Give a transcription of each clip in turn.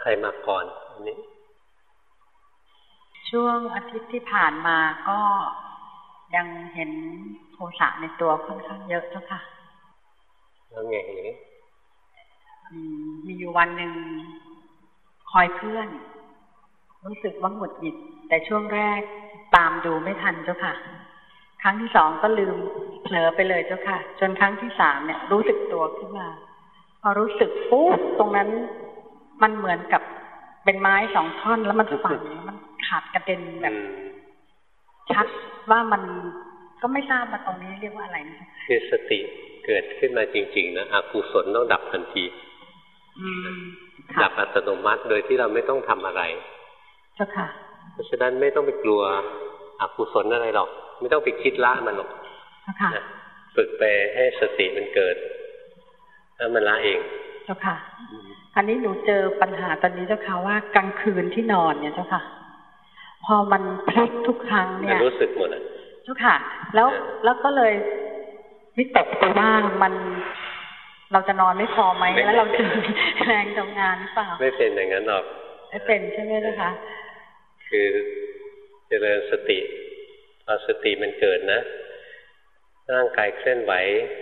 ใครมาก่อนอันนี้ ช่วงอาทิตย์ที่ผ่านมาก็ยังเห็นโทสะในตัวค่อนข้างเยอะเจ้าค่ะแล้วไงหรือมีอยู่วันหนึ่งคอยเพื่อน รู้สึกว่าหงุดหงิด แต่ช่วงแรกตามดูไม่ทันเจ้าค่ะ ครั้งที่สองก็ลืมเผลอไปเลยเจ้าค่ะ จนครั้งที่สามเนี่ย รู้สึกตัวขึ้นมา พอรู้สึกปุ๊บตรงนั้น มันเหมือนกับเป็นไม้สองท่อนแล้วมันฝังมันขาดกระเด็นแบบชัดว่ามันก็ไม่ทราบมาตรงนี้เรียกว่าอะไรนะคือสติเกิดขึ้นมาจริง ๆ นะอกุศลต้องดับทันทีดับอัตโนมัติโดยที่เราไม่ต้องทำอะไรเจ้าค่ะ เพราะฉะนั้นไม่ต้องไปกลัวอกุศลอะไรหรอก ไม่ต้องไปคิดละมันหรอกฝึกไปให้สติมันเกิดแล้วมันละเองเจ้าค่ะ อันนี้หนูเจอปัญหาตอนนี้เจ้าค่ะว่ากลางคืนที่นอนเนี่ยเจ้าค่ะ พอมันพลิกทุกครั้งเนี่ยรู้สึกหมดอะเจ้าค่ะ แล้วแล้วก็เลยวิตกไปว่ามันเราจะนอนไม่พอไหมแล้วเราจะแรงทำงานหรือเปล่า ไม่เป็นอย่างนั้นหรอกไม่เป็นใช่ไหมนะคะคือเจริญสติพอสติมันเกิดนะ ร่างกายเคลื่อนไหว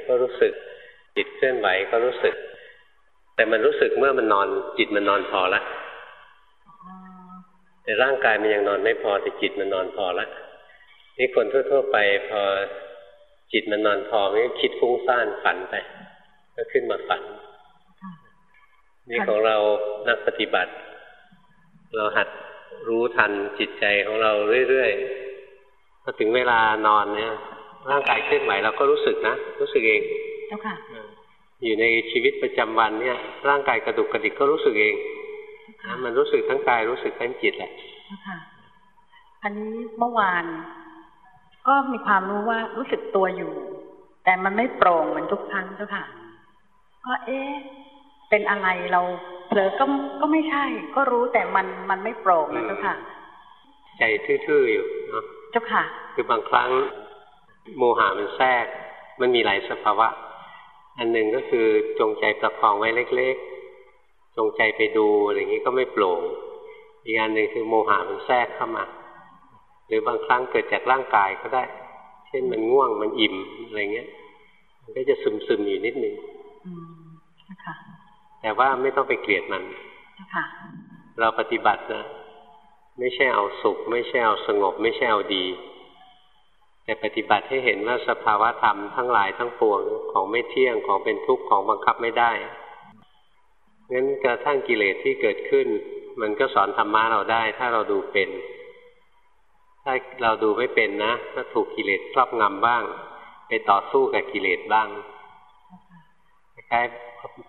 ก็รู้สึกจิตเคลื่อนไหวก็รู้สึก แต่มันรู้สึกเมื่อมันนอนจิตมันนอนพอละแต่ร่างกายมันยังนอนไม่พอแต่จิตมันนอนพอละนี่คนทั่ว ๆ ไปพอจิตมันนอนพอมันก็คิดฟุ้งซ่านฝันไป ก็ขึ้นมาฝัน นี่ของเรานักปฏิบัติ เราหัดรู้ทันจิตใจของเราเรื่อยๆพอถึงเวลานอนเนี่ยร่างกายเคลื่อนไหวเราก็รู้สึกนะ รู้สึกเองเจ้าค่ะ อยู่ในชีวิตประจำวันเนี่ย ร่างกายกระดุกกระดิกก็รู้สึกเองมันรู้สึกทั้งกายรู้สึกทั้งจิตแหละค่ะอันนี้เมื่อวาน ก็มีความรู้ว่ารู้สึกตัวอยู่ แต่มันไม่โปร่งเหมือนทุกครั้งเจ้าค่ะก็เอ๊ะเป็นอะไรเราเผลอก็ก็ไม่ใช่ ก็รู้แต่มันมันไม่โปร่งนะเจ้าค่ะ ใจทื่อๆอยู่เนาะเจ้าค่ะ คือบางครั้งโมหะมันแทรก มันมีหลายสภาวะ อันหนึ่งก็คือจงใจประคองไว้เล็ก ๆ จงใจไปดูอะไรอย่างนี้ก็ไม่โปร่ง อีกอันหนึ่งคือโมหะมันแทรกเข้ามา หรือบางครั้งเกิดจากร่างกายก็ได้ เช่นมันง่วงมันอิ่มอะไรเงี้ย มันก็จะซึมๆอยู่นิดนึงแต่ว่าไม่ต้องไปเกลียดมันเราปฏิบัตินะ ไม่ใช่เอาสุข ไม่ใช่เอาสงบ ไม่ใช่เอาดี แต่ปฏิบัติให้เห็นว่าสภาวะธรรมทั้งหลายทั้งปวงของไม่เที่ยงของเป็นทุกข์ของบังคับไม่ได้งั้นกระทั่งกิเลสที่เกิดขึ้น มันก็สอนธรรมะเราได้ ถ้าเราดูเป็น ถ้าเราดูไม่เป็นนะถ้าถูกกิเลสครอบงำบ้าง ไปต่อสู้กับกิเลสบ้าง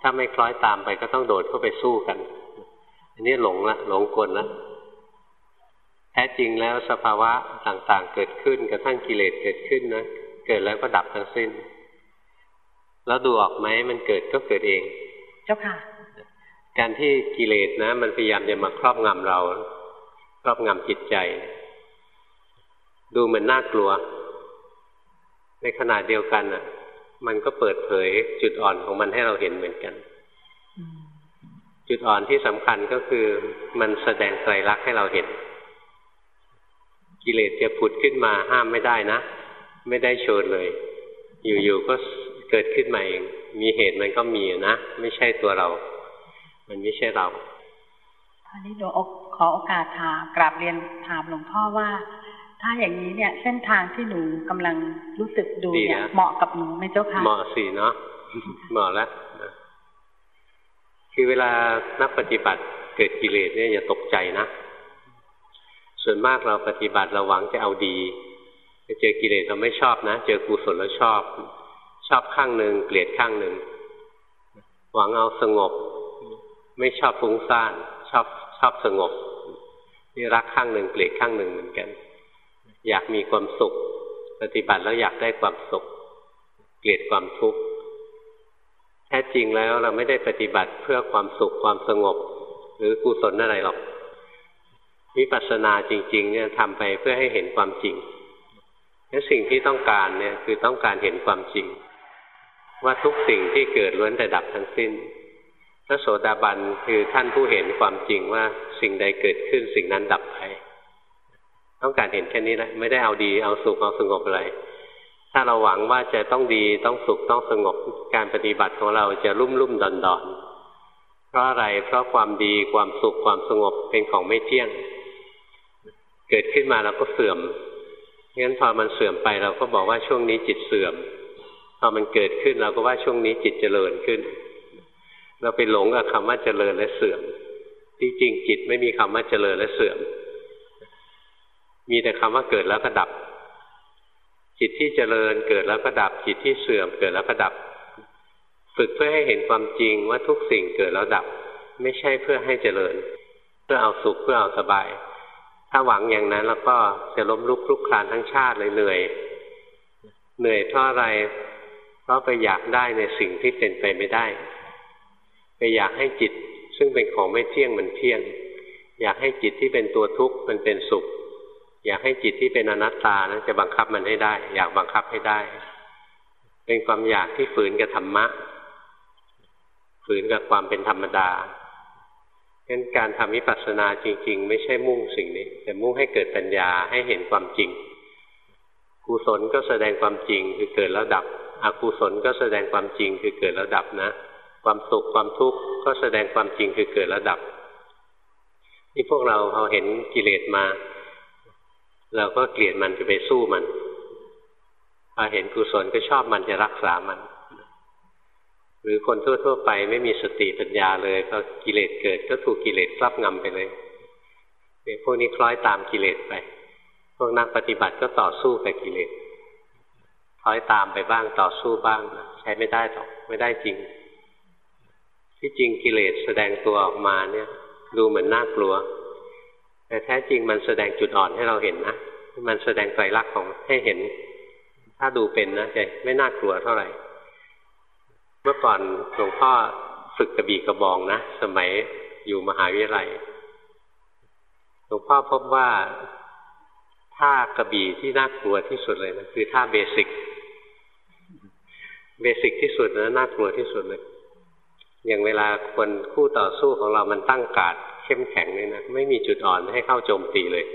ถ้าไม่คล้อยตามไปก็ต้องโดดเข้าไปสู้กัน อันนี้หลงละหลงกลละ ท้จริงแล้วสภาวะต่างๆ เกิดขึ้นกระทั่งกิเลสเกิดขึ้นนะเกิดแล้วก็ดับทั้งสิ้น แล้วดูออกไหมมันเกิดก็เกิดเอง เจ้าค่ะ การที่กิเลสนะ มันพยายามจะมาครอบงำเรา ครอบงำจิตใจ ดูเหมือนน่ากลัว ในขณะเดียวกันอะ มันก็เปิดเผยจุดอ่อนของมันให้เราเห็นเหมือนกัน จุดอ่อนที่สำคัญก็คือ มันแสดงไตรลักษณ์ให้เราเห็น กิเลสจะผุดขึ้นมาห้ามไม่ได้นะ ไม่ได้โชนเลย อยู่ๆก็เกิดขึ้นมาเอง มีเหตุมันก็มีนะ ไม่ใช่ตัวเรา มันไม่ใช่เราอันนี้เดี๋ยวขอโอกาสถามกราบเรียนถามหลวงพ่อว่า ถ้าอย่างนี้เนี่ย เส้นทางที่หนูกำลังรู้สึกดูเนี่ยเหมาะกับหนูไหมเจ้าค่ะเหมาะสิเนาะเหมาะแล้วคือเวลานักปฏิบัติเกิดกิเลสเนี่ยอย่าตกใจนะ ส่วนมากเราปฏิบัติเราหวังจะเอาดีไปเจอกิเลสเราไม่ชอบนะ เจอกุศลเราชอบ ชอบข้างหนึ่งเกลียดข้างหนึ่ง หวังเอาสงบ ไม่ชอบฟุ้งซ่านชอบชอบสงบนี่รักข้างหนึ่งเกลียดข้างหนึ่งเหมือนกัน อยากมีความสุข ปฏิบัติแล้วอยากได้ความสุข เกลียดความทุกข์แท้จริงแล้วเราไม่ได้ปฏิบัติเพื่อความสุขความสงบ หรือกุศลอะไรหรอก วิปัสสนาจริง ๆ เนี่ยทำไปเพื่อให้เห็นความจริงและสิ่งที่ต้องการเนี่ยคือต้องการเห็นความจริง ว่าทุกสิ่งที่เกิดล้วนแต่ดับทั้งสิ้นพระโสดาบันคือท่านผู้เห็นความจริงว่าสิ่งใดเกิดขึ้นสิ่งนั้นดับไปต้องการเห็นแค่นี้แหละไม่ได้เอาดีเอาสุขเอาสงบอะไร ถ้าเราหวังว่าจะต้องดีต้องสุขต้องสงบการปฏิบัติของเราจะรุ่มรุ่มดอนดอนเพราะอะไรเพราะความดีความสุขความสงบเป็นของไม่เที่ยง เกิดขึ้นมาเราก็เสื่อมงั้นพอมันเสื่อมไปเราก็บอกว่าช่วงนี้จิตเสื่อม พอมันเกิดขึ้นเราก็ว่าช่วงนี้จิตเจริญขึ้น เราไปหลงกับคำว่าเจริญและเสื่อม ที่จริงจิตไม่มีคำว่าเจริญและเสื่อม มีแต่คำว่าเกิดแล้วก็ดับ จิตที่เจริญเกิดแล้วก็ดับ จิตที่เสื่อมเกิดแล้วก็ดับ ฝึกเพื่อให้เห็นความจริงว่าทุกสิ่งเกิดแล้วดับ ไม่ใช่เพื่อให้เจริญ เพื่อเอาสุขเพื่อเอาสบาย ถ้าหวังอย่างนั้นแล้วก็จะล้มลุกคลุกคลานทั้งชาติเลยเหนื่อย เหนื่อยเพราะอะไร เพราะไปอยากได้ในสิ่งที่เป็นไปไม่ได้ ไปอยากให้จิตซึ่งเป็นของไม่เที่ยงมันเที่ยง อยากให้จิตที่เป็นตัวทุกข์มันเป็นสุข อยากให้จิตที่เป็นอนัตตานะจะบังคับมันให้ได้ อยากบังคับให้ได้ เป็นความอยากที่ฝืนกับธรรมะ ฝืนกับความเป็นธรรมดา งั้นการทำวิปัสสนาจริง ๆ ไม่ใช่มุ่งสิ่งนี้ แต่มุ่งให้เกิดปัญญาให้เห็นความจริง กุศลก็แสดงความจริงคือเกิดแล้วดับอกุศลก็แสดงความจริงคือเกิดแล้วดับนะ ความสุขความทุกข์ก็แสดงความจริงคือเกิดแล้วดับ นี่พวกเราพอเห็นกิเลสมา เราก็เกลียดมันจะไปสู้มันพอเห็นกุศลก็ชอบมันจะรักษามัน รือคนทั่ว ๆ ไปไม่มีสติปัญญาเลยพอกิเลสเกิดก็ถูกกิเลสครอบงำไปเลยพวกนี้คล้อยตามกิเลสไป พวกนักปฏิบัติก็ต่อสู้กับกิเลสคล้อยตามไปบ้างต่อสู้บ้าง ใช้ไม่ได้หรอกไม่ได้จริง ที่จริงกิเลสแสดงตัวออกมาเนี่ย ดูเหมือนน่ากลัว แต่แท้จริงมันแสดงจุดอ่อนให้เราเห็นนะมันแสดงไตรลักษณ์ของให้เห็น ถ้าดูเป็นนะจะไม่น่ากลัวเท่าไหร่ มื่อก่อนหลวงพ่อฝึกกระบี่กระบองนะ สมัยอยู่มหาวิทยาลัย หลวงพ่อพบว่าท่ากระบี่ที่น่ากลัวที่สุดเลยนะคือท่าเบสิก เบสิกที่สุดนะน่ากลัวที่สุดเลย อย่างเวลาคนคู่ต่อสู้ของเรามันตั้งกาดเข้มแข็งเลยนะไม่มีจุดอ่อนให้เข้าโจมตีเลย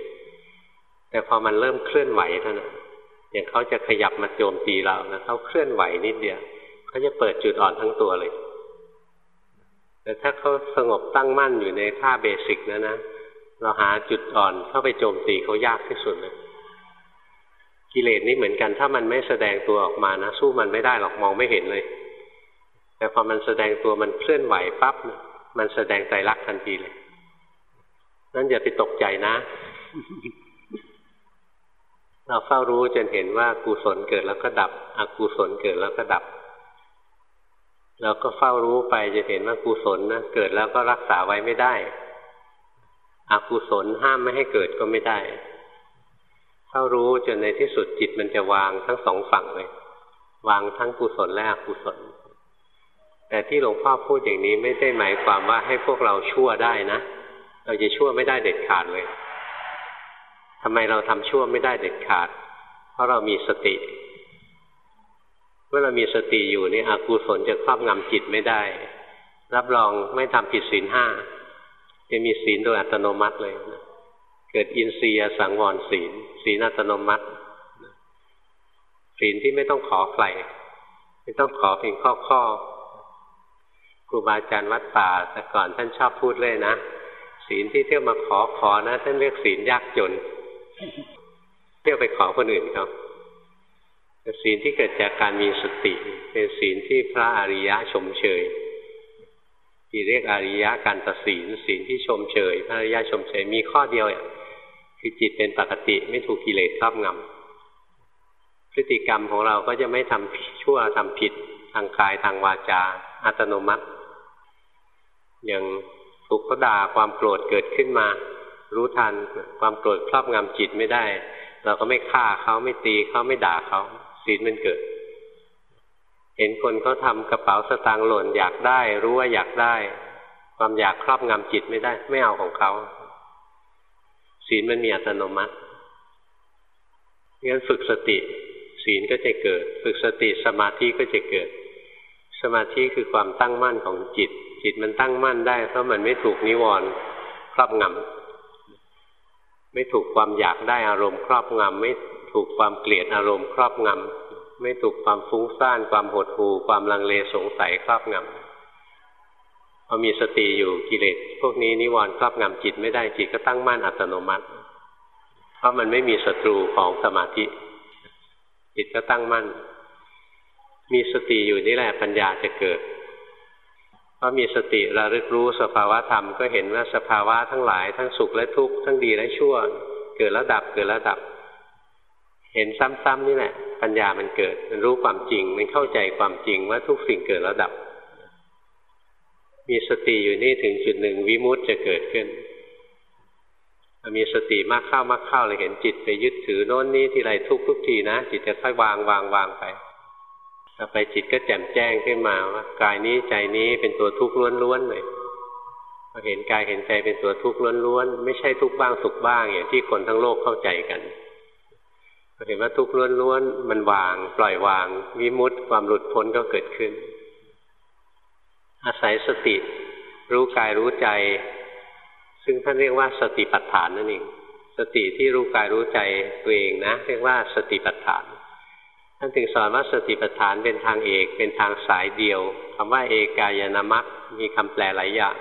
แต่พอมันเริ่มเคลื่อนไหวเท่านั้นอย่างเขาจะขยับมาโจมตีเรานะเขาเคลื่อนไหวนิดเดียว เขาจะเปิดจุดอ่อนทั้งตัวเลย แต่ถ้าเขาสงบตั้งมั่นอยู่ในท่าเบสิกนะนะเราหาจุดอ่อนเข้าไปโจมตีเขายากที่สุดเลยกิเลสนี่เหมือนกัน ถ้ามันไม่แสดงตัวออกมานะสู้มันไม่ได้หรอกมองไม่เห็นเลย แต่พอมันแสดงตัวมันเคลื่อนไหวปั๊บมันแสดงใจรักทันทีเลยนั่นอย่าไปตกใจนะ เราเฝ้ารู้จนเห็นว่ากุศลเกิดแล้วก็ดับอกุศลเกิดแล้วก็ดับ เราก็เฝ้ารู้ไปจะเห็นว่ากุศลนะเกิดแล้วก็รักษาไว้ไม่ได้อกุศลห้ามไม่ให้เกิดก็ไม่ได้เฝ้ารู้จนในที่สุดจิตมันจะวางทั้งสองฝั่งเลยวางทั้งกุศลและอกุศล แต่ที่หลวงพ่อพูดอย่างนี้ไม่ได้หมายความว่าให้พวกเราชั่วได้นะ เราจะชั่วไม่ได้เด็ดขาดเลยทำไมเราทำชั่วไม่ได้เด็ดขาด เพราะเรามีสติ มื่อเรามีสติอยู่นี่อกุศลจะครอบงำจิตไม่ได้ รับรองไม่ทำผิดศีลห้าจะมีศีลโดยอัตโนมัติเลยเกิดอินทรียสังวรศีลศีลอัตโนมัติศีลที่ไม่ต้องขอใครไม่ต้องขอเพียงข้อข้อครูบาอาจารย์วัดป่าแต่ก่อนท่านชอบพูดเลยนะศีลที่เที่ยวมาขอขอนะท่านเรียกศีลยากจนเที่ยวไปขอคนอื่นเขา ศีลที่เกิดจากการมีสติ เป็นศีลที่พระอริยะชมเชยที่เรียกอริยะการตัดศีลศีลที่ชมเชยพระอริยะชมเชยมีข้อเดียวคือจิตเป็นปกติไม่ถูกกิเลสครอบงำพฤติกรรมของเราก็จะไม่ทำชั่วทำผิดทางกายทางวาจา อัตโนมัติ อย่างถูกเขาด่าความโกรธเกิดขึ้นมา รู้ทันความโกรธครอบงำจิตไม่ได้ เราก็ไม่ฆ่าเขาไม่ตีเขาไม่ด่าเขา ศีลมันเกิด เห็นคนเขาทากระเป๋าสตางค์หล่นอยากได้ รู้ว่าอยากได้ ความอยากครอบงำจิตไม่ได้ ไม่เอาของเขาศีลมันมีอัตโนมัติงั้นฝึกสติ ศีลก็จะเกิด ฝึกสติสมาธิก็จะเกิด สมาธิคือความตั้งมั่นของจิต จิตมันตั้งมั่นได้ เพราะมันไม่ถูกนิวรณ์ครอบงำ ไม่ถูกความอยากได้อารมณ์ครอบงำไม่ถูกความเกลียดอารมณ์ครอบงำไม่ถูกความฟุ้งซ่าน ความหดหู่ความลังเลสงสัยครอบงำพอมีสติอยู่กิเลสพวกนี้นิวรณ์ครอบงำจิตไม่ได้จิตก็ตั้งมั่นอัตโนมัติ เพราะมันไม่มีศัตรูของสมาธิ จิตก็ตั้งมั่น มีสติอยู่นี่แหละปัญญาจะเกิด พรามีสติระลึกรู้สภาวะธรรมก็เห็นว่าสภาวะทั้งหลายทั้งสุขและทุกข์ทั้งดีและชั่ว เกิดแล้วดับเกิดแล้วดับ เห็นซ้ำๆนี่แหละปัญญามันเกิด มันรู้ความจริง มันเข้าใจความจริงว่าทุกสิ่งเกิดแล้วดับ มีสติอยู่นี่ถึงจุดหนึ่งวิมุตจะเกิดขึ้นมีสติมากเข้ามากเข้าเลยเห็นจิตไปยึดถือโน้นนี้ทีไรทุกทุกทีนะจิตจะค่อยวางวางวางไป ต่อไปจิตก็แจ่มแจ้งขึ้นมาว่ากายนี้ใจนี้เป็นตัวทุกข์ล้วนๆเลยพอเห็นกายเห็นใจเป็นตัวทุกข์ล้วนๆไม่ใช่ทุกข์บ้างสุขบ้างอย่างที่คนทั้งโลกเข้าใจกันพอเห็นว่าทุกข์ล้วนๆมันวาง ปล่อยวางวิมุตติความหลุดพ้นก็เกิดขึ้น อาศัยสติ รู้กายรู้ใจ ซึ่งท่านเรียกว่าสติปัฏฐานนั่นเองสติที่รู้กายรู้ใจตัวเองนะ เรียกว่าสติปัฏฐาน ท่านถึงสอนว่าสติปัฏฐานเป็นทางเอกเป็นทางสายเดียวคำว่าเอกายนามัคมีคำแปลหลายอย่าง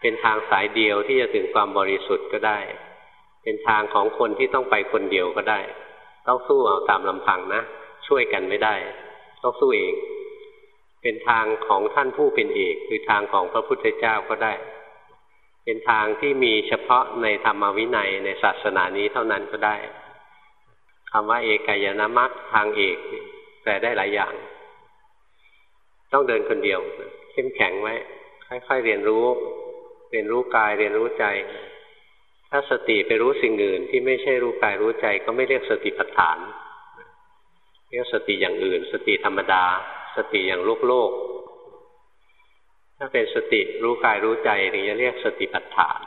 เป็นทางสายเดียวที่จะถึงความบริสุทธิ์ก็ได้ เป็นทางของคนที่ต้องไปคนเดียวก็ได้ ต้องสู้เอาตามลำพังนะ ช่วยกันไม่ได้ ต้องสู้เอง เป็นทางของท่านผู้เป็นเอก คือทางของพระพุทธเจ้าก็ได้ เป็นทางที่มีเฉพาะในธรรมวินัยในศาสนานี้เท่านั้นก็ได้ คำว่าเอกายนามัคทางเอกแปลได้หลายอย่าง ต้องเดินคนเดียวเข้มแข็งไว้ค่อยๆเรียนรู้ เรียนรู้กายเรียนรู้ใจ ถ้าสติไปรู้สิ่งอื่น ที่ไม่ใช่รู้กายรู้ใจ ก็ไม่เรียกสติปัฏฐานเรียกสติอย่างอื่น สติธรรมดา สติอย่างโลกโลก ถ้าเป็นสติรู้กายรู้ใจถึงจะเรียกสติปัฏฐาน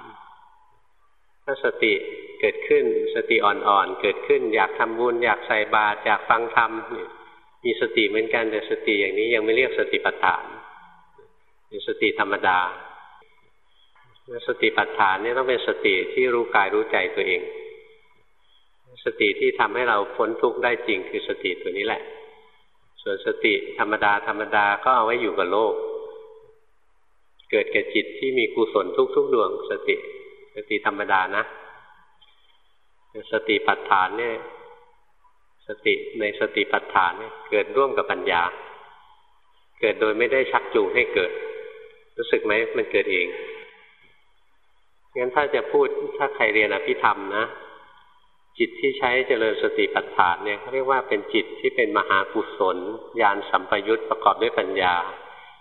ถ้าสติเกิดขึ้นสติอ่อนๆเกิดขึ้น อยากทำบุญอยากใส่บาตรอยากฟังธรรมมีสติเหมือนกันแต่สติอย่างนี้ยังไม่เรียกสติปัฏฐานเป็นสติธรรมดา สติปัฏฐานนี่ต้องเป็นสติที่รู้กายรู้ใจตัวเอง สติที่ทำให้เราพ้นทุกข์ได้จริงคือสติตัวนี้แหละ ส่วนสติธรรมดาธรรมดาก็เอาไว้อยู่กับโลก เกิดแก่จิตที่มีกุศลทุกๆดวงสติ สติธรรมดานะสติปัฏฐานเนี่ย สติในสติปัฏฐานเนี่ยเกิดร่วมกับปัญญา เกิดโดยไม่ได้ชักจูงให้เกิด รู้สึกไหมมันเกิดเองงั้นถ้าจะพูดถ้าใครเรียนอภิธรรมนะจิตที่ใช้เจริญสติปัฏฐานเนี่ยเขาเรียกว่าเป็นจิตที่เป็นมหากุศลญาณสัมปยุตประกอบด้วยปัญญา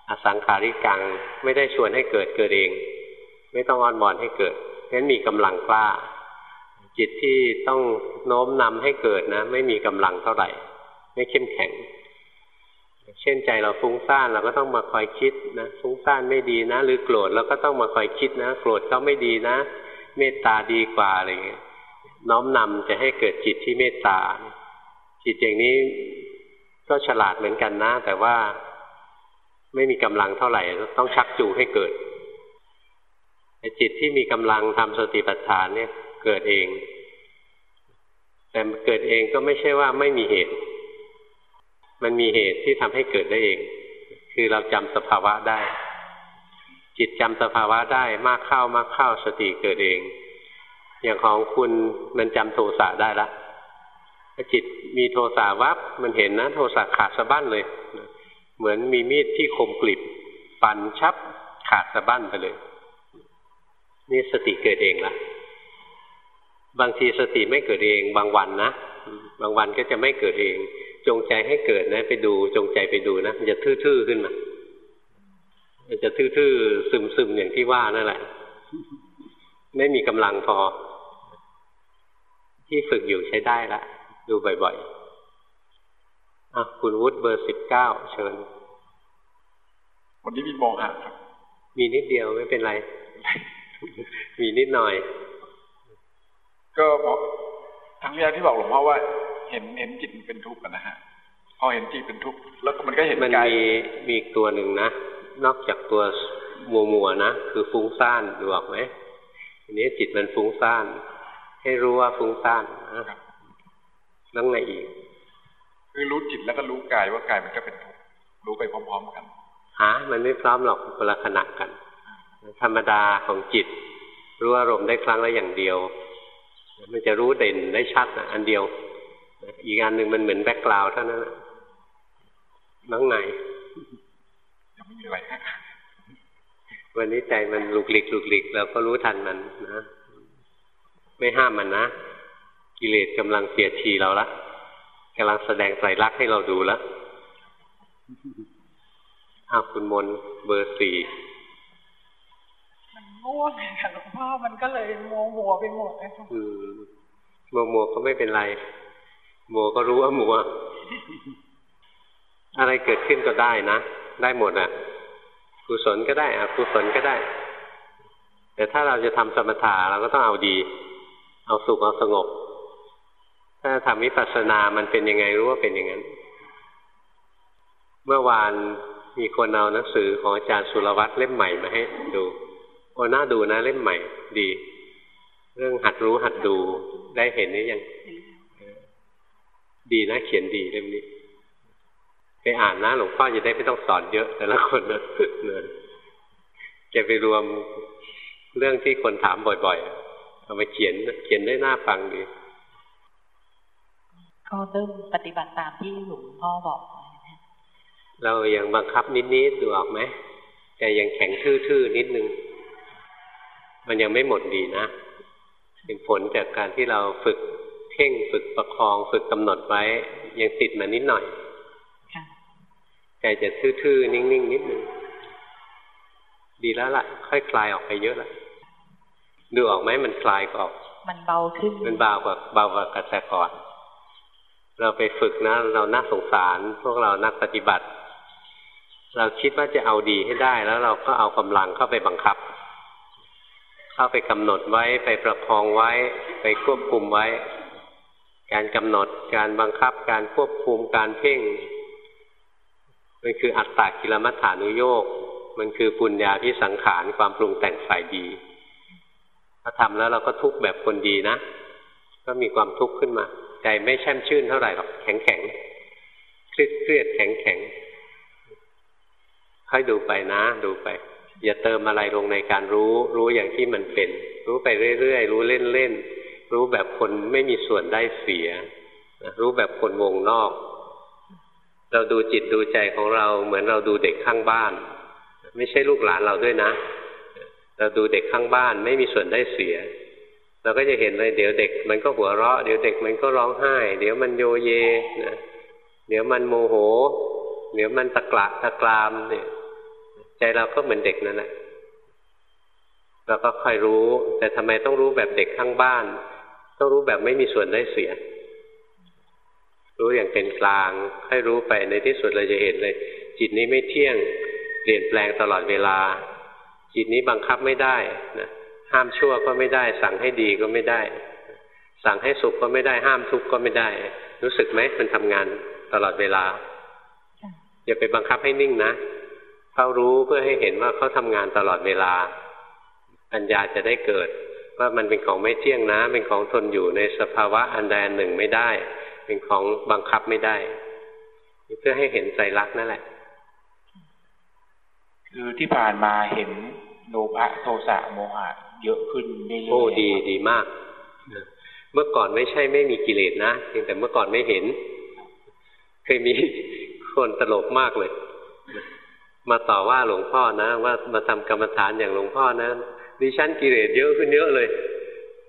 อสังขาริกังไม่ได้ชวนให้เกิดเกิดเอง ไม่ต้องอ้อนวอนให้เกิด งั้นมีกำลังกล้า จิตที่ต้องโน้มนำให้เกิดนะ ไม่มีกำลังเท่าไหร่ ไม่เข้มแข็ง เช่นใจเราฟุ้งซ่านเราก็ต้องมาคอยคิดนะฟุ้งซ่านไม่ดีนะ หรือโกรธเราก็ต้องมาคอยคิดนะ โกรธเขาไม่ดีนะ เมตตาดีกว่าอะไรเงี้ยน้อมนำจะให้เกิดจิตที่เมตตา จิตอย่างนี้ก็ฉลาดเหมือนกันนะ แต่ว่าไม่มีกำลังเท่าไหร่ ต้องชักจูงให้เกิด จิตที่มีกำลังทำสติปัฏฐานเนี่ยเกิดเอง แต่เกิดเองก็ไม่ใช่ว่าไม่มีเหตุ มันมีเหตุที่ทำให้เกิดได้เอง คือเราจำสภาวะได้ จิตจำสภาวะได้มากเข้ามากเข้าสติเกิดเอง อย่างของคุณมันจำโทสะได้ละจิตมีโทสะวับมันเห็นนะ โทสะขาดสะบั้นเลย เหมือนมีมีดที่คมกลิบฟันชับขาดสะบั้นไปเลย นี่สติเกิดเองละบางทีสติไม่เกิดเอง บางวันนะบางวันก็จะไม่เกิดเอง จงใจให้เกิดนะ ไปดูจงใจไปดูนะมันจะทื่อๆขึ้นมามันจะทื่อๆซึมๆอย่างที่ว่านั่นแหละ ไม่มีกำลังพอ ที่ฝึกอยู่ใช้ได้ละดูบ่อยๆอะคุณวุฒิเบอร์สิบเก้าเชิญวันนี้มีโมหะครับมีนิดเดียวไม่เป็นไร มีนิดหน่อย ก็เพราะทั้งแรกที่บอกหลวงพ่อว่า เห็นเห็นจิตเป็นทุกข์นะฮะพอเห็นจิตเป็นทุกข์แล้วมันก็เห็นมันมีมีตัวหนึ่งนะนอกจากตัวมัวมัวนะคือฟุ้งซ่านดูออกไหมทีนี้จิตมันฟุ้งซ่าน ให้รู้ว่าฟุ้งซ่านนะแล้วไงอีก คือรู้จิตแล้วก็รู้กายว่ากายมันก็เป็นทุกข์รู้ไปพร้อม ๆ กันหามันไม่พร้อมหรอกคนละขณะกัน ธรรมดาของจิต รู้อารมณ์ได้ครั้งละอย่างเดียว มันจะรู้เด่นได้ชัดนะอันเดียว อีกอันหนึ่งมันเหมือน background เท่านั้นนังไงยังไม่มีอะไรวันนี้ใจมันหลุกหลิกหลุกหลิกเราก็รู้ทันมันนะไม่ห้ามมันนะกิเลสกำลังเสียทีเราละกำลังแสดงไตรลักษณ์ให้เราดูแล้วอ้าวคุณมนเบอร์สี่มัน ง่วงค่ะหลวงพ่อมันก็เลยมัวมัวไปหมดเลยค่ะอืมมัวมัวก็ไม่เป็นไรมัวก็รู้ว่ามัวอะไรเกิดขึ้นก็ได้นะ ได้หมดอะกุศลก็ได้อะกุศลก็ได้ แต่ถ้าเราจะทำสมถะเราก็ต้องเอาดี เอาสุขเอาสงบ ถ้าทำวิปัสสนา มันเป็นยังไงรู้ว่าเป็นอย่างนั้น เมื่อวานมีคนเอาหนังสือของอาจารย์สุรวัตรเล่มใหม่มาให้ดู อ้น่าดูนะเล่มใหม่ดี เรื่องหัดรู้หัดดูได้เห็นนี่ยัง ดีนะเขียนดีเล่มนี้ ไปอ่านนะหลวงพ่อจะได้ไม่ต้องสอนเยอะ แต่ละคนนะเนี่ยจะไปรวมเรื่องที่คนถามบ่อยๆ เอามาเขียนเขียนได้น่าฟังดี ก็เริ่มปฏิบัติตามที่หลวงพ่อบอกเรายังบังคับนิดๆดูออกไหมแต่ยังแข็งทื่อๆนิดนึง มันยังไม่หมดดีนะ เป็นผลจากการที่เราฝึกเพ่งฝึกประคอง ฝึกกำหนดไว้ ยังติดมานิดหน่อยใจจะทื่อๆ นิ่งๆ นิดนึง ดีแล้วล่ะ ค่อยคลายออกไปเยอะละดูออกไหมมันคลายก็ออก มันเบาขึ้น มันเบากว่าเบากว่ากระแสก่อน เราไปฝึกนะ เราน่าสงสาร พวกเรานักปฏิบัติ เราคิดว่าจะเอาดีให้ได้ แล้วเราก็เอากำลังเข้าไปบังคับ เข้าไปกำหนดไว้ไปประคองไว้ ไปควบคุมไว้ การกำหนดการบังคับการควบคุมการเพ่งมันคืออัตตากิลมัฏฐานุโยกมันคือปุญญาพิสังขารความปรุงแต่งฝ่ายดีถ้าทำแล้วเราก็ทุกข์แบบคนดีนะ ก็มีความทุกข์ขึ้นมา ใจไม่แช่มชื่นเท่าไหร่หรอกแข็งแข็งเครียดเครียดแข็งแข็งค่อยดูไปนะ ดูไป อย่าเติมอะไรลงในการรู้ รู้อย่างที่มันเป็น รู้ไปเรื่อยๆ รู้เล่นๆ รู้แบบคนไม่มีส่วนได้เสีย รู้แบบคนวงนอก เราดูจิตดูใจของเราเหมือนเราดูเด็กข้างบ้าน ไม่ใช่ลูกหลานเราด้วยนะ เราดูเด็กข้างบ้านไม่มีส่วนได้เสีย เราก็จะเห็นเลยเดี๋ยวเด็ก มันก็หัวเราะ เดี๋ยวเด็กมันก็ร้องไห้ เดี๋ยวมันโยเยนะเดี๋ยวมันโมโห เดี๋ยวมันตะกละตะกรามเนี่ย ใจเราก็เหมือนเด็กนั่นแหละเราก็ค่อยรู้ แต่ทำไมต้องรู้แบบเด็กข้างบ้าน ต้องรู้แบบไม่มีส่วนได้เสีย รู้อย่างเป็นกลางค่อยรู้ไปในที่สุดเราจะเห็นเลย จิตนี้ไม่เที่ยงเปลี่ยนแปลงตลอดเวลา จิตนี้บังคับไม่ได้นะห้ามชั่วก็ไม่ได้ สั่งให้ดีก็ไม่ได้ สั่งให้สุขก็ไม่ได้ ห้ามทุกข์ก็ไม่ได้ รู้สึกไหมมันทำงานตลอดเวลาอย่าไปบังคับให้นิ่งนะ เขารู้เพื่อให้เห็นว่าเขาทำงานตลอดเวลา ปัญญาจะได้เกิด ว่ามันเป็นของไม่เที่ยงนะ เป็นของทนอยู่ในสภาวะอันใดอันหนึ่งไม่ได้ เป็นของบังคับไม่ได้ เพื่อให้เห็นใจรักนั่นแหละ คือที่ผ่านมาเห็นโลภะโทสะโมหะ เยอะขึ้นเรื่อยๆโอ้ดีดีมากเมื่อก่อนไม่ใช่ไม่มีกิเลสนะเพียงแต่เมื่อก่อนไม่เห็น เคยมีคนตลกมากเลย มาต่อว่าหลวงพ่อนะ ว่ามาทำกรรมฐานอย่างหลวงพ่อนะดิฉันกิเลสเยอะขึ้นเยอะเลย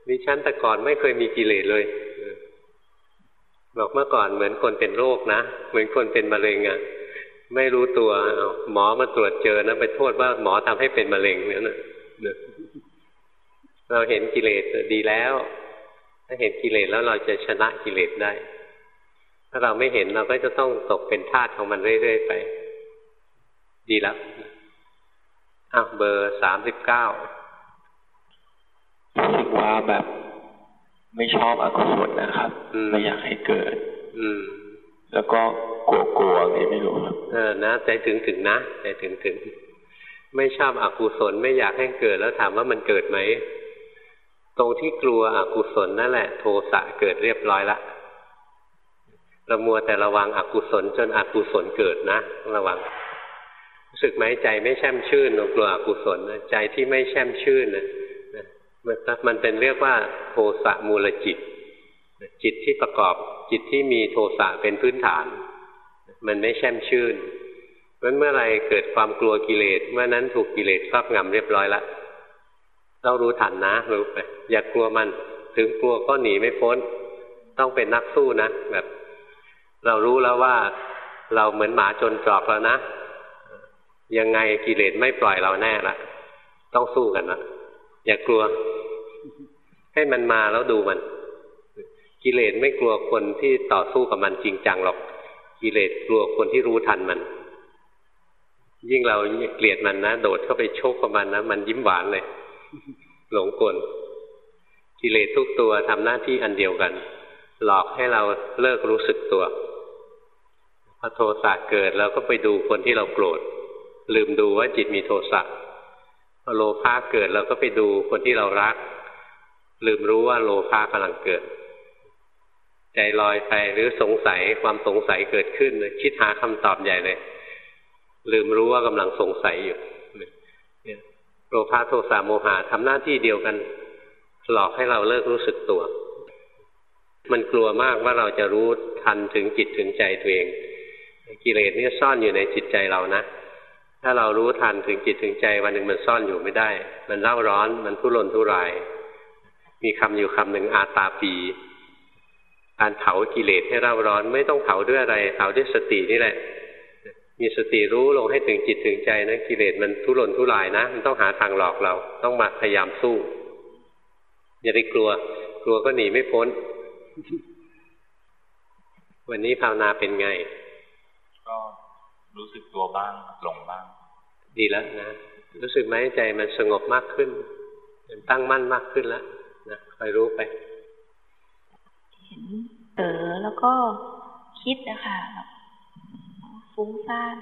ดิฉันแต่ก่อนไม่เคยมีกิเลสเลยบอกเมื่อก่อนเหมือนคนเป็นโรคนะ เหมือนคนเป็นมะเร็งอะ่ะ ไม่รู้ตัวหมอมาตรวจเจอนะไปโทษว่าหมอทำให้เป็นมะเร็งเนี่ยนะเราเห็นกิเลสดีแล้ว ถ้าเห็นกิเลสแล้วเราจะชนะกิเลสได้ ถ้าเราไม่เห็นเราก็จะต้องตกเป็นทาสของมันเรื่อยๆไป ดีแล้วอะเบอร์สามสิบเก้ารู้สึกว่าแบบไม่ชอบอกุศลนะครับไม่อยากให้เกิด อืม แล้วก็กลัวๆไงไม่รู้ครับเออนะใจถึงถึงนะใจถึงถึงไม่ชอบอกุศลไม่อยากให้เกิดแล้วถามว่ามันเกิดไหมตรงที่กลัวอกุศลนั่นแหละ โทสะเกิดเรียบร้อยละเรามัวแต่ระวังอกุศลจนอกุศลเกิดนะ ระวังรู้ สึกไหมใจไม่แช่มชื่นเรากลัวอกุศลใจที่ไม่แช่มชื่นนะมันเป็นเรียกว่าโทสะมูลจิต จิตที่ประกอบจิตที่มีโทสะเป็นพื้นฐาน มันไม่แช่มชื่นเพราะเมื่อไรเกิดความกลัวกิเลสเมื่อนั้นถูกกิเลสครอบงำเรียบร้อยแล้วเรารู้ทันนะรู้ไปอย่ากลัวมัน ถึงกลัวก็หนีไม่พ้น ต้องเป็นนักสู้นะแบบ เรารู้แล้วว่าเราเหมือนหมาจนจอกแล้วนะ ยังไงกิเลสไม่ปล่อยเราแน่ละต้องสู้กันนะอย่ากลัว ให้มันมาแล้วดูมัน กิเลสไม่กลัวคนที่ต่อสู้กับมันจริงจังหรอก กิเลสกลัวคนที่รู้ทันมัน ยิ่งเราเกลียดมันนะโดดเข้าไปโชกกับมันนะมันยิ้มหวานเลย หลงกลกิเลสทุกตัวทำหน้าที่อันเดียวกัน หลอกให้เราเลิกรู้สึกตัวพอโทสะเกิดเราก็ไปดูคนที่เราโกรธ ลืมดูว่าจิตมีโทสะพอโลภะเกิดเราก็ไปดูคนที่เรารัก ลืมรู้ว่าโลภะกำลังเกิด ใจลอยไปหรือสงสัยความสงสัยเกิดขึ้น คิดหาคำตอบใหญ่เลย ลืมรู้ว่ากำลังสงสัยอยู่โลภะโทสะโมหะทำหน้าที่เดียวกัน หลอกให้เราเลิกรู้สึกตัว มันกลัวมากว่าเราจะรู้ทันถึงจิตถึงใจตัวเอง กิเลสนี่ซ่อนอยู่ในจิตใจเรานะ ถ้าเรารู้ทันถึงจิตถึงใจวันหนึ่งมันซ่อนอยู่ไม่ได้ มันเล่าร้อนมันทุรนทุราย มีคำอยู่คำหนึ่งอาตาปีการเผากิเลสให้เล่าร้อน ไม่ต้องเผาด้วยอะไรเผาด้วยสตินี่แหละ มีสติรู้ลงให้ถึงจิตถึงใจนะกิเลสมันทุรนทุรายนะมันต้องหาทางหลอกเรา ต้องมาพยายามสู้ อย่าไปกลัว กลัวก็หนีไม่พ้น วันนี้ภาวนาเป็นไง รู้สึกตัวบ้างหลงบ้าง ดีแล้วนะ รู้สึกไหมใจมันสงบมากขึ้นมันตั้งมั่นมากขึ้นแล้วนะคอยรู้ไปเห็นเออแล้วก็คิดนะคะฟุ้งซ่าน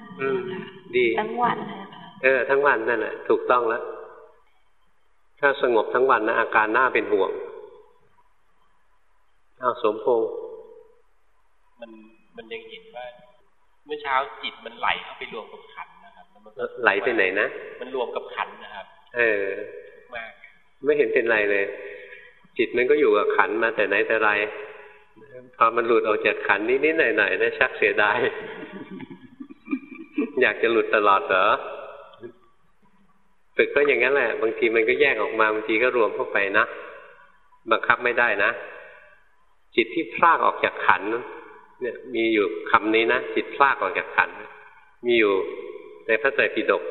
ดีทั้งวันเลยค่ะเออ ทั้งวันนั่นแหละถูกต้องแล้ว ถ้าสงบทั้งวันนะอาการน่าเป็นห่วงอ้าวสมพงษ์มันมันยังเห็นว่า มื่อเช้าจิตมันไหลเข้าไปรวมกับขันนะครับไหลไปไหนนะ มันรวมกับขันนะครับ เออมาก ไม่เห็นเป็นไรเลย จิตมันก็อยู่กับขันมาแต่ไหนแต่ไรพอมันหลุดออกจากขันนิดๆหน่อยๆนะชักเสียดายอยากจะหลุดตลอดเหรอฝึกก็อย่างนั้นแหละ บางทีมันก็แยกออกมาบางทีก็รวมเข้าไปนะบังคับไม่ได้นะ จิตที่พลากออกจากขัน เนี่ยมีอยู่คำนี้นะจิตพลากออกจากขันมีอยู่ในพระไตรปิฎก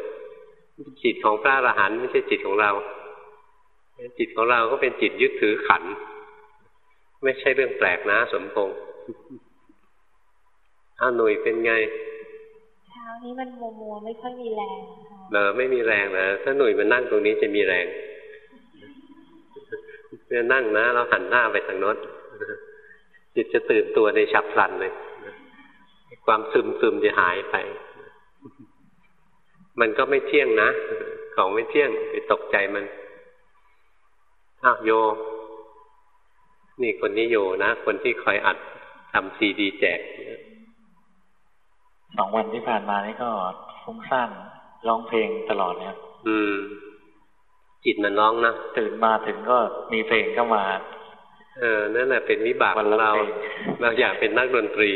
จิตของพระอรหันต์ไม่ใช่จิตของเรา จิตของเราก็เป็นจิตยึดถือขัน ไม่ใช่เรื่องแปลกนะ สมพงษ์อ้าวหนุ่ยเป็นไง เช้านี้มันมัวมัวไม่ค่อยมีแรงเออไม่มีแรงนะถ้าหนุ่ยมันนั่งตรงนี้จะมีแรงเนี่ยนั่งนะ เราหันหน้าไปทางโน้น จิตจะตื่นตัวในฉับพลันเลย ความซึมซึมจะหายไป มันก็ไม่เที่ยงนะ ของไม่เที่ยงไปตกใจมันอ้าวโย นี่คนนี้โยนะ คนที่คอยอัดทำซีดีแจกสองวันที่ผ่านมานี่ก็ฟุ้งซ่านร้องเพลงตลอดนะครับอืม จิตมันร้องนะ ตื่นมาถึงก็มีเพลงเข้ามา เออนั่นแหละเป็นวิบากของเรา เราอยากเป็นนักดนตรี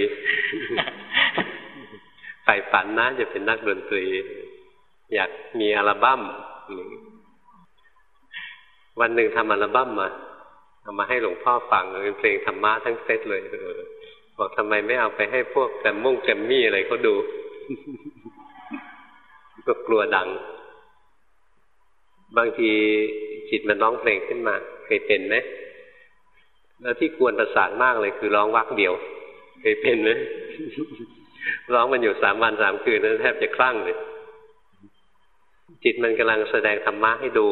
ใฝ่ฝันนะจะเป็นนักดนตรี อยากมีอัลบั้มวันหนึ่งทำอัลบั้มมาเอามาให้หลวงพ่อฟังเป็นเพลงธรรมะทั้งเซตเลยบอกทำไมไม่เอาไปให้พวกแกมมุ่งแกมมี่อะไรเขาดู ก็กลัวดัง บางทีจิตมันร้องเพลงขึ้นมา เคยเป็นไหม แล้วที่กวนประสาทมากเลยคือร้องวักเดียวเคยเป็นไหมร้องมันอยู่สามวันสามคืนนั้นแทบจะคลั่งเลยจิตมันกำลังแสดงธรรมะให้ดู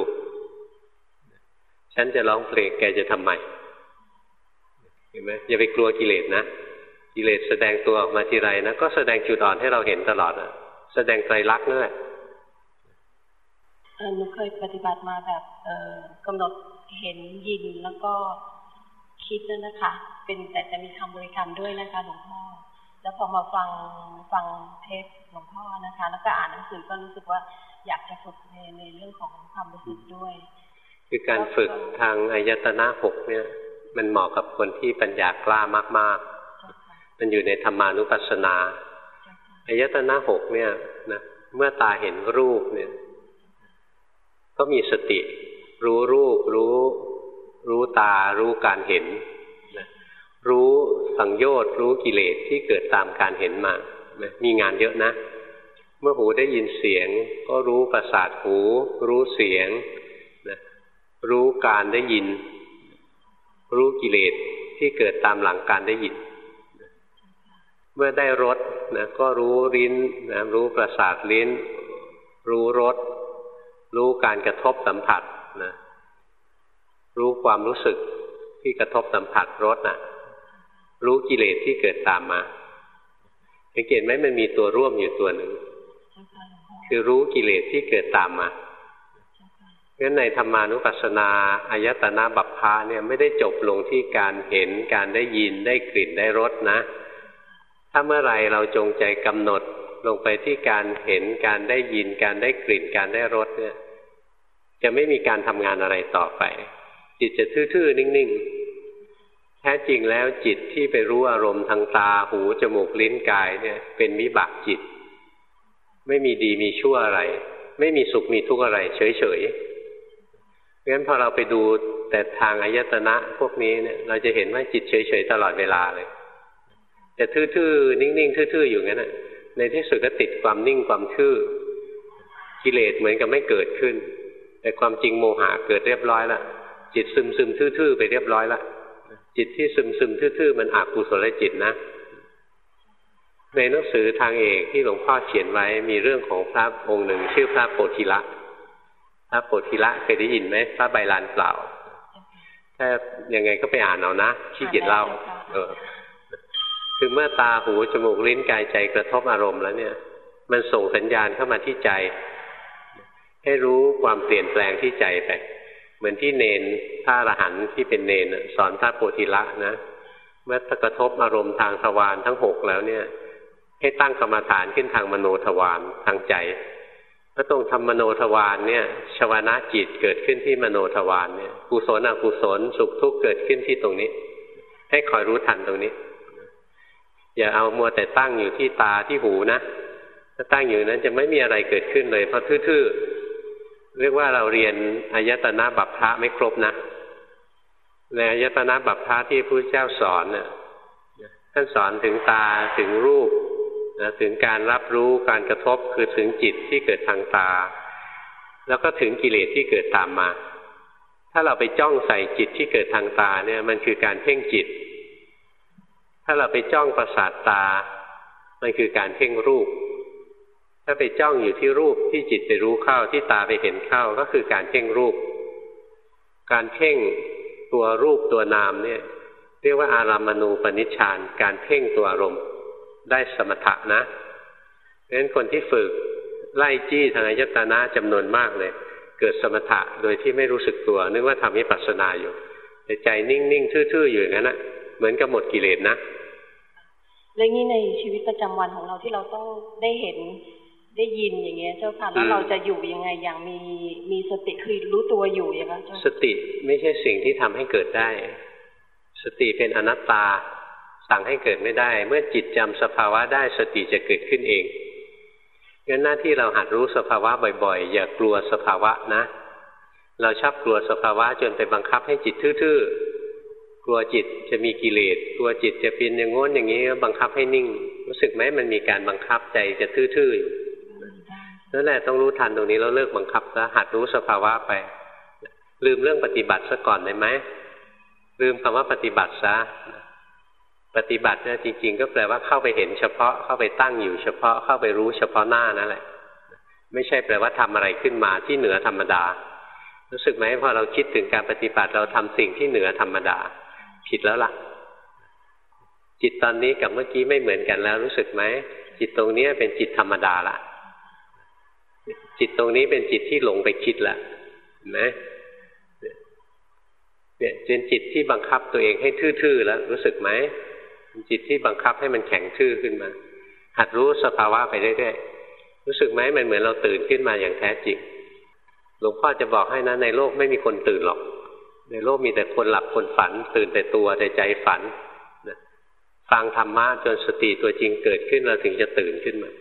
ฉันจะร้องเพลงแกจะทำไมเห็นไหมอย่าไปกลัวกิเลสนะกิเลสแสดงตัวออกมาทีไรนะก็แสดงจุดอ่อนให้เราเห็นตลอดอะแสดงไตรลักษณ์นั่นแหละหนูเคยปฏิบัติมาแบบกำหนดเห็นยินแล้วก็ คิดนั่นนะคะ เป็นแต่จะมีคำบริกรรมด้วยนะคะหลวงพ่อ แล้วพอมาฟังฟังเทปหลวงพ่อนะคะ แล้วก็อ่านหนังสือก็รู้สึกว่าอยากจะฝึกในในเรื่องของความรู้สึกด้วย คือการฝึกทางอายตนะหกเนี่ย มันเหมาะกับคนที่ปัญญากล้ามาก ๆ มันอยู่ในธรรมานุปัสสนาอายตนะหกเนี่ยนะเมื่อตาเห็นรูปเนี่ย ก็มีสติ รู้รูป รู้ รู้ตารู้การเห็นรู้สังโยชน์รู้กิเลสที่เกิดตามการเห็นมามีงานเยอะนะ เมื่อหูได้ยินเสียง ก็รู้ประสาทหู รู้เสียงนะรู้การได้ยิน รู้กิเลสที่เกิดตามหลังการได้ยิน เมื่อได้รสนะก็รู้ลิ้นนะรู้ประสาทลิ้น รู้รสรู้การกระทบสัมผัสนะ รู้ความรู้สึกที่กระทบสัมผัสรสนะรู้กิเลสที่เกิดตามมาสังเกตไหมมันมีตัวร่วมอยู่ตัวหนึ่งคือรู้กิเลสที่เกิดตามมาเพราะในธรรมานุปัสสนาอายตนะบัพพาเนี่ยไม่ได้จบลงที่การเห็นการได้ยินได้กลิ่นได้รสนะ ถ้าเมื่อไรเราจงใจกำหนดลงไปที่การเห็นการได้ยินการได้กลิ่นการได้รสเนี่ย จะไม่มีการทำงานอะไรต่อไป จิตจะทื่อๆ นิ่งๆ แท้จริงแล้วจิตที่ไปรู้อารมณ์ทางตาหูจมูกลิ้นกายเนี่ย เป็นวิบากจิต ไม่มีดีมีชั่วอะไร ไม่มีสุขมีทุกข์อะไร เฉยเฉยเพราะฉะนั้นพอเราไปดูแต่ทางอายตนะพวกนี้เนี่ย เราจะเห็นว่าจิตเฉยเฉยตลอดเวลาเลยแต่ทื่อๆ นิ่งๆ ทื่อๆ อยู่งั้นนะในที่สุดก็ติดความนิ่งความทื่อกิเลสเหมือนกับไม่เกิดขึ้น แต่ความจริงโมหะเกิดเรียบร้อยแล้ว จิตซึมซึมทื่อๆไปเรียบร้อยแล้วจิตที่ซึมซึมทื่อๆมันอกุศลจิตนะในหนังสือทางเอกที่หลวงพ่อเขียนไว้มีเรื่องของพระองค์หนึ่ง ชื่อพระโพธิละพระโพธิละเคยได้ยินไหมพระใบลานเปล่าถ้ายังไงก็ไปอ่านเอานะขี้เกียจเล่า เออ คือเมื่อตาหูจมูกลิ้นกายใจกระทบอารมณ์แล้วเนี่ย มันส่งสัญญาณเข้ามาที่ใจ ให้รู้ความเปลี่ยนแปลงที่ใจไป เหมือนที่เนนพระอรหันต์ที่เป็นเนนสอนพระโพธิละนะเมื่อกระทบอารมณ์ทางทวารทั้งหกแล้วเนี่ย ให้ตั้งกรรมฐานขึ้นทางมโนทวารทางใจพระตรงทำมโนทวารเนี่ยชวนาจิตเกิดขึ้นที่มโนทวารเนี่ยกุศลอกุศลสุขทุกข์เกิดขึ้นที่ตรงนี้ ให้คอยรู้ทันตรงนี้ อย่าเอามัวแต่ตั้งอยู่ที่ตาที่หูนะถ้าตั้งอยู่นั้นจะไม่มีอะไรเกิดขึ้นเลยเพราะทื่อ เรียกว่าเราเรียนอายตนะบัพพะไม่ครบนะในอายตนะบัพพะที่พระเจ้าสอนเนี่ยท่านสอนถึงตาถึงรูปนะถึงการรับรู้การกระทบคือถึงจิตที่เกิดทางตา แล้วก็ถึงกิเลสที่เกิดตามมา ถ้าเราไปจ้องใส่จิตที่เกิดทางตาเนี่ย มันคือการเพ่งจิต ถ้าเราไปจ้องประสาทตา มันคือการเพ่งรูป ถ้าไปจ้องอยู่ที่รูปที่จิตไปรู้เข้าที่ตาไปเห็นเข้าก็คือการเพ่งรูป การเพ่งตัวรูปตัวนามเนี่ย เรียกว่าอารามณูปนิชฌานการเพ่งตัวอารมณ์ได้สมถะนะเพราะฉะนั้นคนที่ฝึกไล่จี้ทางอายตนะจำนวนมากเลย เกิดสมถะโดยที่ไม่รู้สึกตัว นึกว่าทำวิปัสสนาอยู่แต่ใจนิ่งๆทื่อๆอยู่อย่างนั้นนะเหมือนกับหมดกิเลสนะแล้วนี่ในชีวิตประจำวันของเราที่เราต้องได้เห็น ได้ยินอย่างเงี้ยเจ้าค่ะแล้วเราจะอยู่ยังไงอย่างมีมีสติคือรู้ตัวอยู่อย่างเงี้ยเจ้าสติไม่ใช่สิ่งที่ทำให้เกิดได้ สติเป็นอนัตตาสั่งให้เกิดไม่ได้ เมื่อจิตจำสภาวะได้สติจะเกิดขึ้นเองงั้นหน้าที่เราหัดรู้สภาวะบ่อยๆ อย่ากลัวสภาวะนะ เราชอบกลัวสภาวะจนไปบังคับให้จิตทื่อๆ กลัวจิตจะมีกิเลส กลัวจิตจะเป็นอย่างง้นอย่างนี้บังคับให้นิ่ง รู้สึกไหมมันมีการบังคับใจจะทื่อๆอยู่ นั่นแหละต้องรู้ทันตรงนี้แล้วเลิกบังคับแล้วหัดรู้สภาวะไป ลืมเรื่องปฏิบัติซะก่อนได้ไหมลืมคำว่าปฏิบัติซะปฏิบัติเนี่ยจริง ๆ ก็แปลว่าเข้าไปเห็นเฉพาะเข้าไปตั้งอยู่เฉพาะเข้าไปรู้เฉพาะหน้านั่นแหละ ไม่ใช่แปลว่าทำอะไรขึ้นมาที่เหนือธรรมดา รู้สึกไหมพอเราคิดถึงการปฏิบัติเราทำสิ่งที่เหนือธรรมดา ผิดแล้วล่ะ จิตตอนนี้กับเมื่อกี้ไม่เหมือนกันแล้วรู้สึกไหมจิตตรงนี้เป็นจิตธรรมดาละ จิตตรงนี้เป็นจิตที่หลงไปคิดละเห็นไหมเนี่ยเป็นจิตที่บังคับตัวเองให้ทื่อๆแล้วรู้สึกไหมจิตที่บังคับให้มันแข็งทื่อขึ้นมา หัดรู้สภาวะไปเรื่อยๆรู้สึกไหมมันเหมือนเราตื่นขึ้นมาอย่างแท้จริงหลวงพ่อจะบอกให้นะในโลกไม่มีคนตื่นหรอก ในโลกมีแต่คนหลับคนฝัน ตื่นแต่ตัวแต่ใจฝันฟังธรรมะจนสติตัวจริงเกิดขึ้นเราถึงจะตื่นขึ้นมา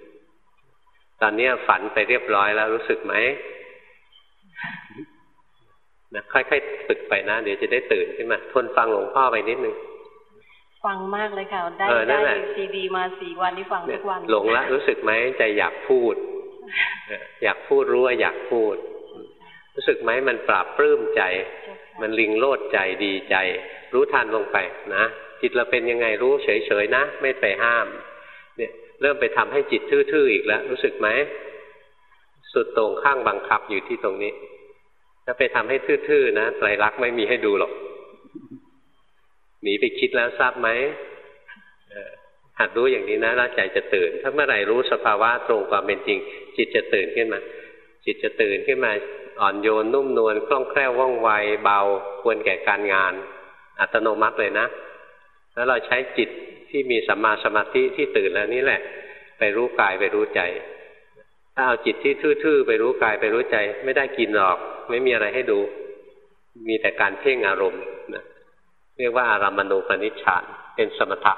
ตอนนี้ฝันไปเรียบร้อยแล้วรู้สึกไหมนะค่อยๆฝึกไปนะ เดี๋ยวจะได้ตื่นขึ้นมา ทนฟังหลวงพ่อไปนิดนึง ฟังมากเลยค่ะ ได้ได้ซีดีมาสี่วันที่ฟังทุกวัน หลงละรู้สึกไหมใจอยากพูด อยากพูดรู้ว่าอยากพูด รู้สึกไหมมันปราบปลื้มใจ มันลิงโลดใจดีใจ รู้ทันลงไปนะจิตเราเป็นยังไงรู้เฉยๆนะ ไม่ไปห้าม เริ่มไปทำให้จิตทื่อๆอีกแล้ว รู้สึกไหม สุดตรงข้างบังคับอยู่ที่ตรงนี้ ถ้าไปทำให้ทื่อๆนะไตรลักษณ์ไม่มีให้ดูหรอกหนีไปคิดแล้วทราบไหมหัดรู้อย่างนี้นะแล้วใจจะตื่น ถ้าเมื่อไหร่รู้สภาวะตรงความเป็นจริง จิตจะตื่นขึ้นมา จิตจะตื่นขึ้นมา อ่อนโยนนุ่มนวลคล่องแคล่วว่องไวเบา ควรแก่การงาน อัตโนมัติเลยนะ แล้วเราใช้จิตที่มีสัมมาสมาธิที่ตื่นแล้วนี่แหละ ไปรู้กายไปรู้ใจ ถ้าเอาจิตที่ทื่อๆไปรู้กายไปรู้ใจ ไม่ได้กินหรอก ไม่มีอะไรให้ดู มีแต่การเพ่งอารมณ์นะเรียกว่าอารามณูปนิชฌานเป็นสมถะ